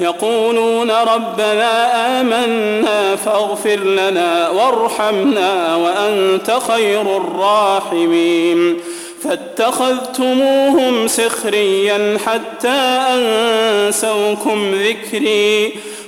يقولون ربنا آمنا فاغفر لنا وارحمنا وأنت خير الراحمين. فاتخذتموهم سخريا حتى أنسوكم ذكري.